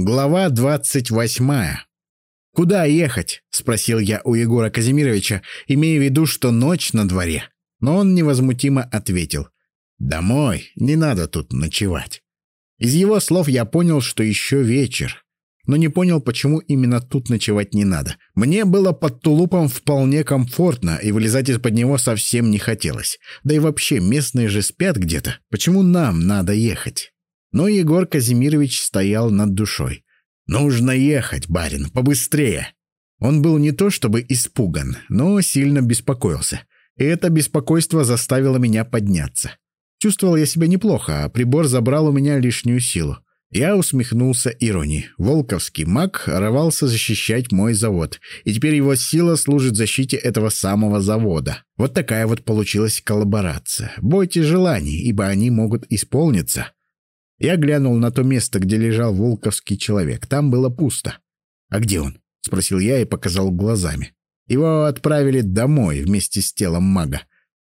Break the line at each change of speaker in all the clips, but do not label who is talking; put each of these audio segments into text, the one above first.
Глава двадцать восьмая. «Куда ехать?» — спросил я у Егора Казимировича, имея в виду, что ночь на дворе. Но он невозмутимо ответил. «Домой, не надо тут ночевать». Из его слов я понял, что еще вечер. Но не понял, почему именно тут ночевать не надо. Мне было под тулупом вполне комфортно, и вылезать из-под него совсем не хотелось. Да и вообще, местные же спят где-то. Почему нам надо ехать? Но Егор Казимирович стоял над душой. «Нужно ехать, барин, побыстрее!» Он был не то чтобы испуган, но сильно беспокоился. И это беспокойство заставило меня подняться. Чувствовал я себя неплохо, а прибор забрал у меня лишнюю силу. Я усмехнулся иронии. Волковский маг рвался защищать мой завод, и теперь его сила служит защите этого самого завода. Вот такая вот получилась коллаборация. Бойтесь желаний, ибо они могут исполниться. Я глянул на то место, где лежал волковский человек. Там было пусто. «А где он?» — спросил я и показал глазами. «Его отправили домой вместе с телом мага».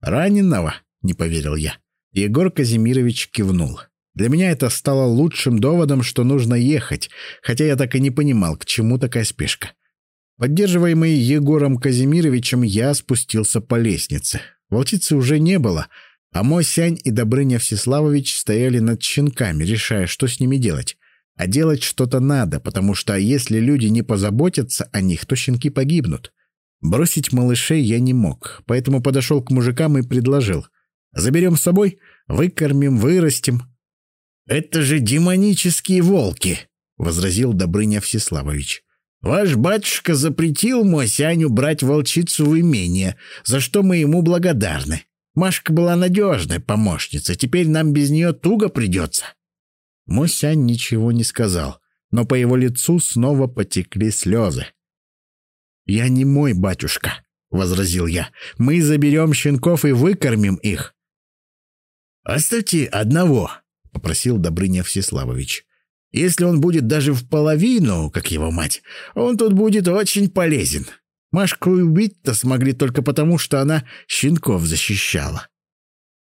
«Раненого?» — не поверил я. Егор Казимирович кивнул. Для меня это стало лучшим доводом, что нужно ехать, хотя я так и не понимал, к чему такая спешка. Поддерживаемый Егором Казимировичем, я спустился по лестнице. Волчицы уже не было — а мой Сянь и Добрыня Всеславович стояли над щенками, решая, что с ними делать. А делать что-то надо, потому что если люди не позаботятся о них, то щенки погибнут. Бросить малышей я не мог, поэтому подошел к мужикам и предложил. «Заберем с собой, выкормим, вырастим». «Это же демонические волки!» — возразил Добрыня Всеславович. «Ваш батюшка запретил мой Сяню брать волчицу в имение, за что мы ему благодарны. Машка была надежной помощницей, теперь нам без нее туго придется». Мосянь ничего не сказал, но по его лицу снова потекли слезы. «Я не мой батюшка», — возразил я. «Мы заберем щенков и выкормим их». «Оставьте одного», — попросил Добрыня Всеславович. «Если он будет даже в половину, как его мать, он тут будет очень полезен. Машку убить-то смогли только потому, что она щенков защищала.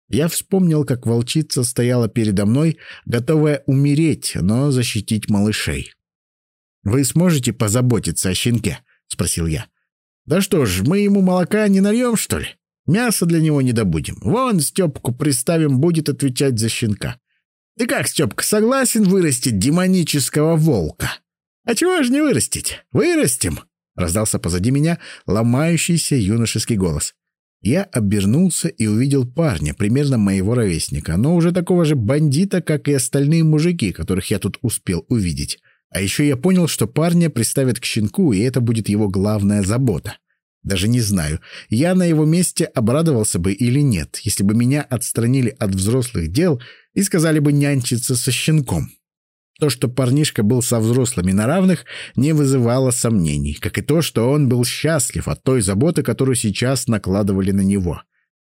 Я вспомнил, как волчица стояла передо мной, готовая умереть, но защитить малышей. «Вы сможете позаботиться о щенке?» — спросил я. «Да что ж, мы ему молока не нальем, что ли? Мясо для него не добудем. Вон Степку приставим, будет отвечать за щенка. Ты как, Степка, согласен вырастить демонического волка? А чего же не вырастить? Вырастим!» — раздался позади меня ломающийся юношеский голос. Я обернулся и увидел парня, примерно моего ровесника, но уже такого же бандита, как и остальные мужики, которых я тут успел увидеть. А еще я понял, что парня приставят к щенку, и это будет его главная забота. Даже не знаю, я на его месте обрадовался бы или нет, если бы меня отстранили от взрослых дел и сказали бы нянчиться со щенком. То, что парнишка был со взрослыми на равных, не вызывало сомнений, как и то, что он был счастлив от той заботы, которую сейчас накладывали на него.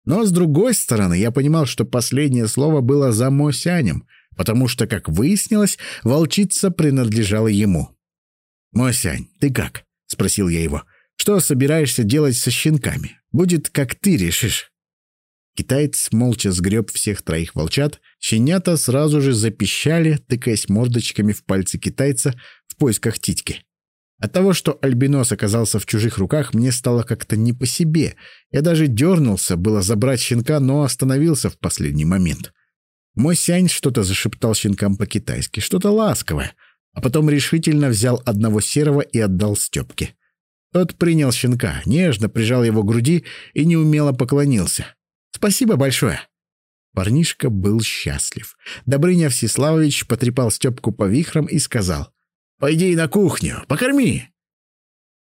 Но, с другой стороны, я понимал, что последнее слово было за Мосянем, потому что, как выяснилось, волчица принадлежала ему. «Мосянь, ты как?» — спросил я его. «Что собираешься делать со щенками? Будет, как ты решишь». Китаец молча сгреб всех троих волчат, щенята сразу же запищали, тыкаясь мордочками в пальцы китайца в поисках титьки. От того, что альбинос оказался в чужих руках, мне стало как-то не по себе. Я даже дернулся, было забрать щенка, но остановился в последний момент. Мой сянь что-то зашептал щенкам по-китайски, что-то ласковое, а потом решительно взял одного серого и отдал Степке. Тот принял щенка, нежно прижал его к груди и неумело поклонился. Спасибо большое. Парнишка был счастлив. Добрыня Всеславович потрепал Степку по вихрам и сказал. «Пойди на кухню, покорми!»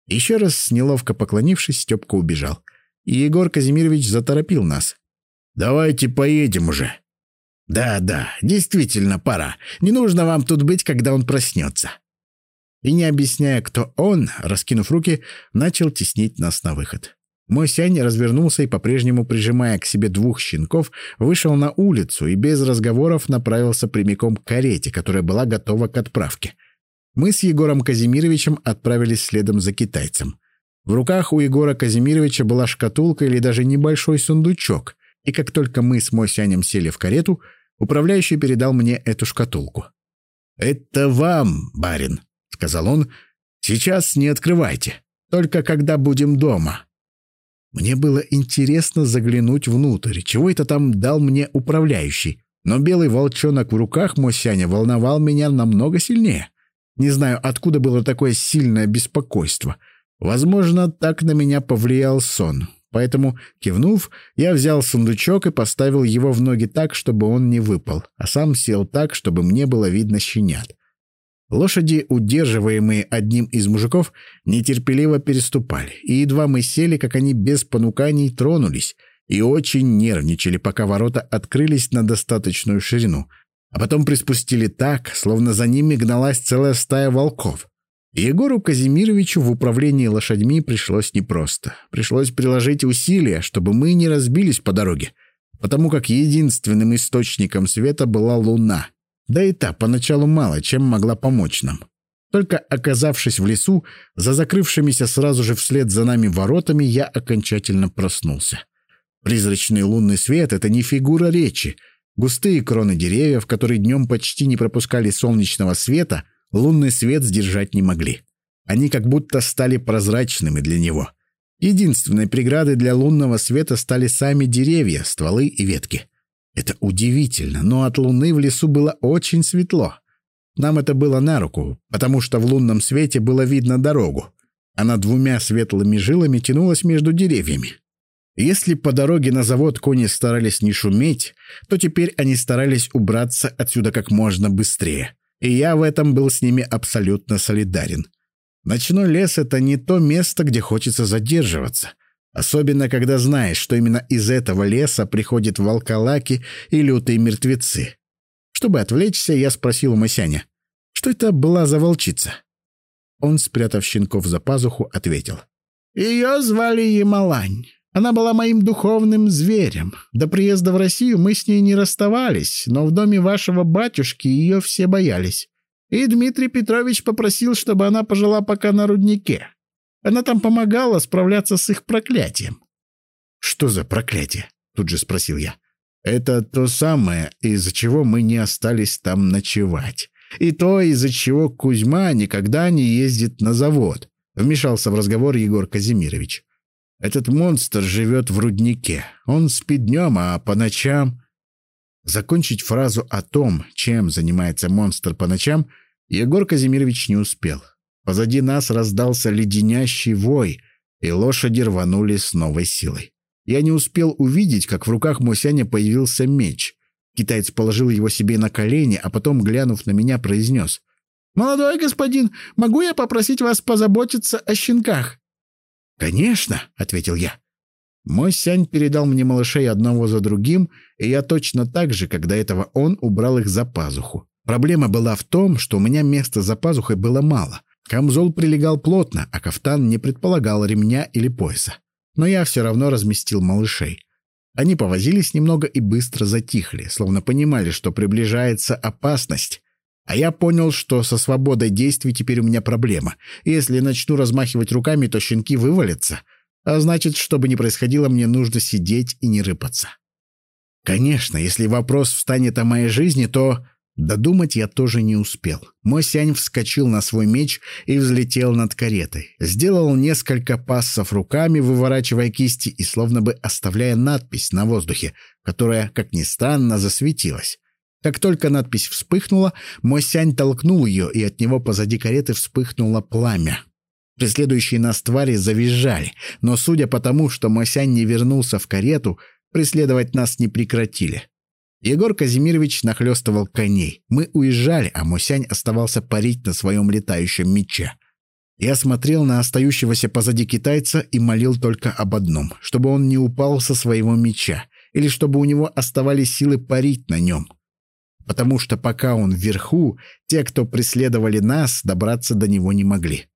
Еще раз, неловко поклонившись, Степка убежал. И Егор Казимирович заторопил нас. «Давайте поедем уже». «Да, да, действительно пора. Не нужно вам тут быть, когда он проснется». И не объясняя, кто он, раскинув руки, начал теснить нас на выход. Мой сянь развернулся и, по-прежнему прижимая к себе двух щенков, вышел на улицу и без разговоров направился прямиком к карете, которая была готова к отправке. Мы с Егором Казимировичем отправились следом за китайцем. В руках у Егора Казимировича была шкатулка или даже небольшой сундучок, и как только мы с Мосянем сели в карету, управляющий передал мне эту шкатулку. «Это вам, барин», — сказал он. «Сейчас не открывайте, только когда будем дома». Мне было интересно заглянуть внутрь, чего это там дал мне управляющий. Но белый волчонок в руках Мосяня волновал меня намного сильнее. Не знаю, откуда было такое сильное беспокойство. Возможно, так на меня повлиял сон. Поэтому, кивнув, я взял сундучок и поставил его в ноги так, чтобы он не выпал, а сам сел так, чтобы мне было видно щенят. Лошади, удерживаемые одним из мужиков, нетерпеливо переступали, и едва мы сели, как они без понуканий тронулись, и очень нервничали, пока ворота открылись на достаточную ширину, а потом приспустили так, словно за ними гналась целая стая волков. Егору Казимировичу в управлении лошадьми пришлось непросто. Пришлось приложить усилия, чтобы мы не разбились по дороге, потому как единственным источником света была луна — да и та поначалу мало чем могла помочь нам. Только оказавшись в лесу, за закрывшимися сразу же вслед за нами воротами, я окончательно проснулся. Призрачный лунный свет — это не фигура речи. Густые кроны деревьев, которые днем почти не пропускали солнечного света, лунный свет сдержать не могли. Они как будто стали прозрачными для него. Единственной преградой для лунного света стали сами деревья, стволы и ветки — это удивительно, но от луны в лесу было очень светло. Нам это было на руку, потому что в лунном свете было видно дорогу. Она двумя светлыми жилами тянулась между деревьями. Если по дороге на завод кони старались не шуметь, то теперь они старались убраться отсюда как можно быстрее. И я в этом был с ними абсолютно солидарен. Ночной лес — это не то место, где хочется задерживаться — Особенно, когда знаешь, что именно из этого леса приходят волколаки и лютые мертвецы. Чтобы отвлечься, я спросил у Масяня, что это была за волчица? Он, спрятав щенков за пазуху, ответил. Ее звали Ямалань. Она была моим духовным зверем. До приезда в Россию мы с ней не расставались, но в доме вашего батюшки ее все боялись. И Дмитрий Петрович попросил, чтобы она пожила пока на руднике. Она там помогала справляться с их проклятием. «Что за проклятие?» — тут же спросил я. «Это то самое, из-за чего мы не остались там ночевать. И то, из-за чего Кузьма никогда не ездит на завод», — вмешался в разговор Егор Казимирович. «Этот монстр живет в руднике. Он спит днем, а по ночам...» Закончить фразу о том, чем занимается монстр по ночам, Егор Казимирович не успел. Позади нас раздался леденящий вой, и лошади рванули с новой силой. Я не успел увидеть, как в руках Мосяня появился меч. Китаец положил его себе на колени, а потом, глянув на меня, произнес. «Молодой господин, могу я попросить вас позаботиться о щенках?» «Конечно», — ответил я. Мой сянь передал мне малышей одного за другим, и я точно так же, до этого он, убрал их за пазуху. Проблема была в том, что у меня места за пазухой было мало. Камзол прилегал плотно, а кафтан не предполагал ремня или пояса. Но я все равно разместил малышей. Они повозились немного и быстро затихли, словно понимали, что приближается опасность. А я понял, что со свободой действий теперь у меня проблема. Если начну размахивать руками, то щенки вывалятся. А значит, что бы ни происходило, мне нужно сидеть и не рыпаться. Конечно, если вопрос встанет о моей жизни, то Додумать я тоже не успел. Мой вскочил на свой меч и взлетел над каретой. Сделал несколько пассов руками, выворачивая кисти и словно бы оставляя надпись на воздухе, которая, как ни странно, засветилась. Как только надпись вспыхнула, мой толкнул ее, и от него позади кареты вспыхнуло пламя. Преследующие нас твари завизжали, но судя по тому, что мой не вернулся в карету, преследовать нас не прекратили. Егор Казимирович нахлестывал коней. Мы уезжали, а Мусянь оставался парить на своем летающем мече. Я смотрел на остающегося позади китайца и молил только об одном, чтобы он не упал со своего меча, или чтобы у него оставались силы парить на нем. Потому что пока он вверху, те, кто преследовали нас, добраться до него не могли.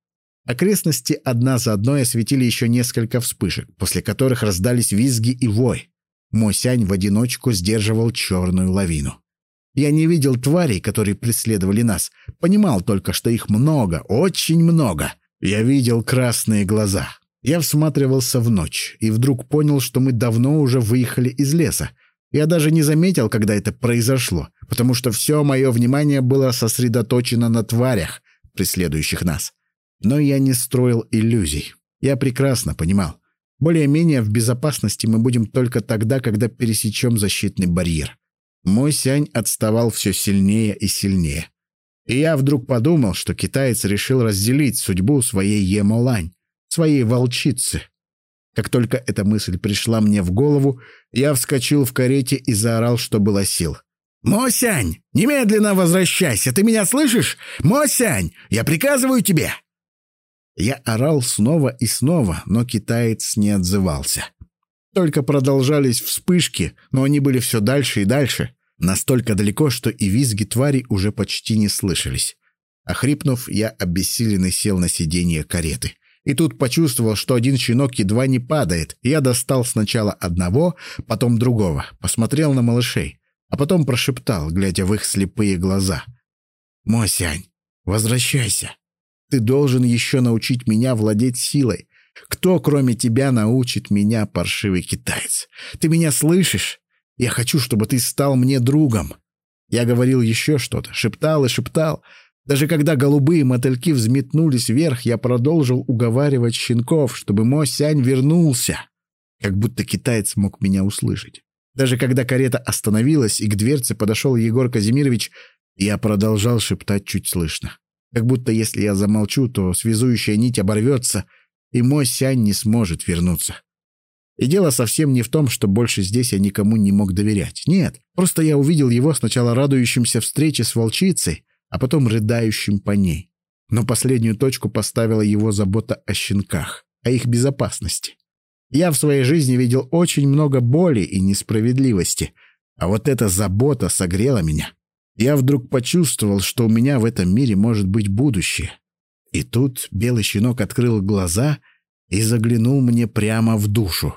Окрестности одна за одной осветили еще несколько вспышек, после которых раздались визги и вой. Мосянь в одиночку сдерживал черную лавину. Я не видел тварей, которые преследовали нас. Понимал только, что их много, очень много. Я видел красные глаза. Я всматривался в ночь и вдруг понял, что мы давно уже выехали из леса. Я даже не заметил, когда это произошло, потому что все мое внимание было сосредоточено на тварях, преследующих нас. Но я не строил иллюзий. Я прекрасно понимал. Более-менее в безопасности мы будем только тогда, когда пересечем защитный барьер. Мой сянь отставал все сильнее и сильнее. И я вдруг подумал, что китаец решил разделить судьбу своей Емолань, своей волчицы. Как только эта мысль пришла мне в голову, я вскочил в карете и заорал, что было сил. «Мосянь, немедленно возвращайся! Ты меня слышишь? Мосянь, я приказываю тебе!» Я орал снова и снова, но китаец не отзывался. Только продолжались вспышки, но они были все дальше и дальше, настолько далеко, что и визги твари уже почти не слышались. Охрипнув, я обессиленный сел на сиденье кареты. И тут почувствовал, что один щенок едва не падает. Я достал сначала одного, потом другого, посмотрел на малышей, а потом прошептал, глядя в их слепые глаза. «Мосянь, возвращайся!» Ты должен еще научить меня владеть силой. Кто, кроме тебя, научит меня, паршивый китаец? Ты меня слышишь? Я хочу, чтобы ты стал мне другом». Я говорил еще что-то, шептал и шептал. Даже когда голубые мотыльки взметнулись вверх, я продолжил уговаривать щенков, чтобы Мо Сянь вернулся. Как будто китаец мог меня услышать. Даже когда карета остановилась и к дверце подошел Егор Казимирович, я продолжал шептать чуть слышно. Как будто если я замолчу, то связующая нить оборвется, и мой сянь не сможет вернуться. И дело совсем не в том, что больше здесь я никому не мог доверять. Нет, просто я увидел его сначала радующимся встрече с волчицей, а потом рыдающим по ней. Но последнюю точку поставила его забота о щенках, о их безопасности. Я в своей жизни видел очень много боли и несправедливости, а вот эта забота согрела меня. Я вдруг почувствовал, что у меня в этом мире может быть будущее. И тут белый щенок открыл глаза и заглянул мне прямо в душу.